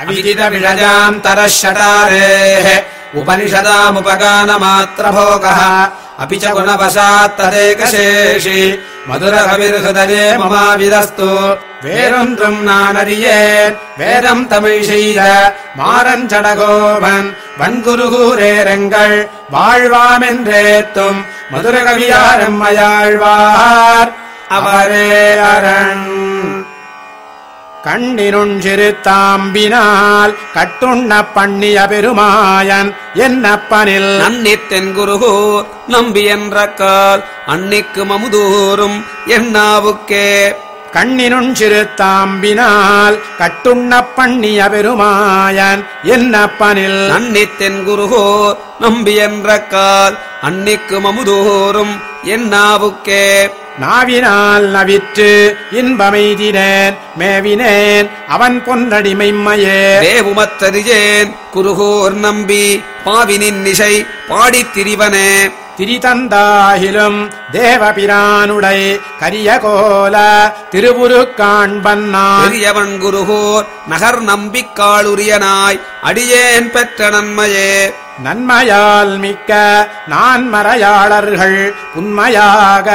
अविदितविषजान्तरः शटारेः उपनिषदामुपगानमात्रभोगः अपि च गुणवशात् तदेकशेषि मधुरकविर्हृदये ममाविदस्तु வேறொன்றும் நான் அறியேன் வேதம் தமிழ் செய்த மாறஞ்சடகோபன் வன்குருகூரேரங்கள் வாழ்வாமென்றேத்தும் மதுரகவியாரம்மையாழ்வார் அவரே அரண் கண்ணினுண் சிறுத்தாம்பினால் கட்டுண்ண பண்ணிய பெருமாயன் என்னப்பனில்? நன்னித்தென் குருகோ நம்பி என்ற கால் அன்னிக்கு மமுதூரும் என்னாவுக்கே? கண்ணினுண் சிறுத்தாம்பினால் கட்டுண்ண பண்ணிய பெருமாயன் என்னப்பனில்? நன்னித்தென் குருகோ நம்பி என்ற கால் அன்னிக்கு மமுதூரும் என்னாவுக்கே? நாவினால் நவிற்று இன்பமெய்தினேன் மேவினேன் அவன் பொன்னடிமைம்மையே தேவுமத்தறிஜேன் குருகோர் நம்பி பாவினின் நிசை பாடித் திரிவனே. திரிதந்தாகிலும் தேவபிரானுடை கரிய கோல திருவுரு காண்பன்னான் குருகோர் நகர் நம்பிக்காளுரியனாய் அடியேன் பெற்ற நன்மையே. நன்மையால் மிக்க நான் மறையாளர்கள் உண்மையாக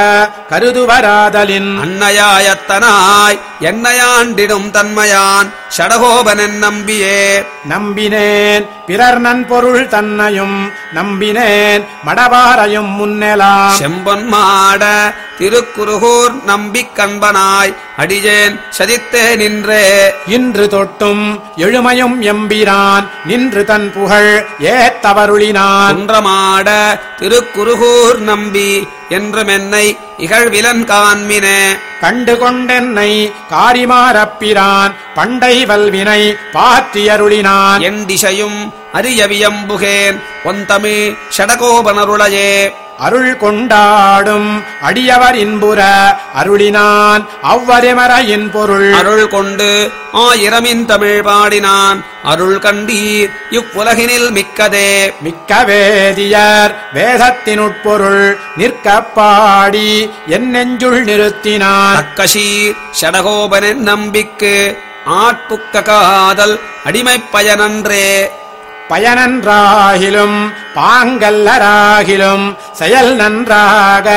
கருதுவராதலின் அன்னையாயத்தனாய் என்னையாண்டிடும் தன்மையான் ஷடகோபனன் நம்பியே. நம்பினேன் பிறர் நன்பொருள் தன்னையும் நம்பினேன் மடபாரையும் முன்னெலாம். செம்பொன் மாட திருக்குருகூர் நம்பிக் கண்பனாய் அடியேன் சதித்தே நின்றே. இன்று தொட்டும் எழுமையும் எம்பிரான் நின்று தன் புகழ் ஏத்தவருளினான். குன்றமாட திருக்குருகூர் நம்பி என்றும் என்னை இகழ்விலன் காண்மினே. கண்டு கொண்டென்னை காரிமாரப்பிரான் பண்டை வல்வினை பாற்றியருளினான். என் திசையும் அரியவியம்புகேன். ஒந்தமிழ் ஷடகோபனருளையே. அருள் கொண்டாடும் அடியவர் இன்புற அருளினான் அவ்வரிமறையின் பொருள். அருள் கொண்டு ஆயிரமின் தமிழ் பாடினான். அருள் கண்டீர் இவ்வுலகினில் மிக்கதே. மிக்க வேதியர் வேதத்தினுட்பொருள் நிற்கப் பாடி என் நெஞ்சுள் நிறுத்தினான் தக்கசீர் ஷடகோபனின் நம்பிக்கு ஆட்புக்க காதல் அடிமைப் பயனன்றே பயனன்றாகிலும் பாங்கல்லராகிலும் செயல் நன்றாக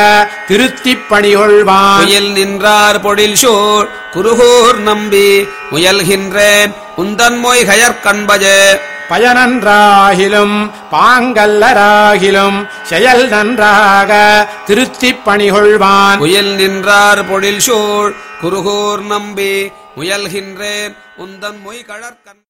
திருத்திப் பணிகொள்வான். முயல் நின்றார் பொழில் சோழ் குருகூர் நம்பி முயல்கின்றேன். உந்தன் மொய் கயற்கண்பஜே பயனன்றாகிலும் பாங்கல்லராகிலும் செயல் நன்றாக திருத்திப் பணிகொள்வான். முயல் நின்றார் பொழில் சோழ் குருகூர் நம்பி முயல்கின்றேன். உந்தன் மொய் கழற்கண்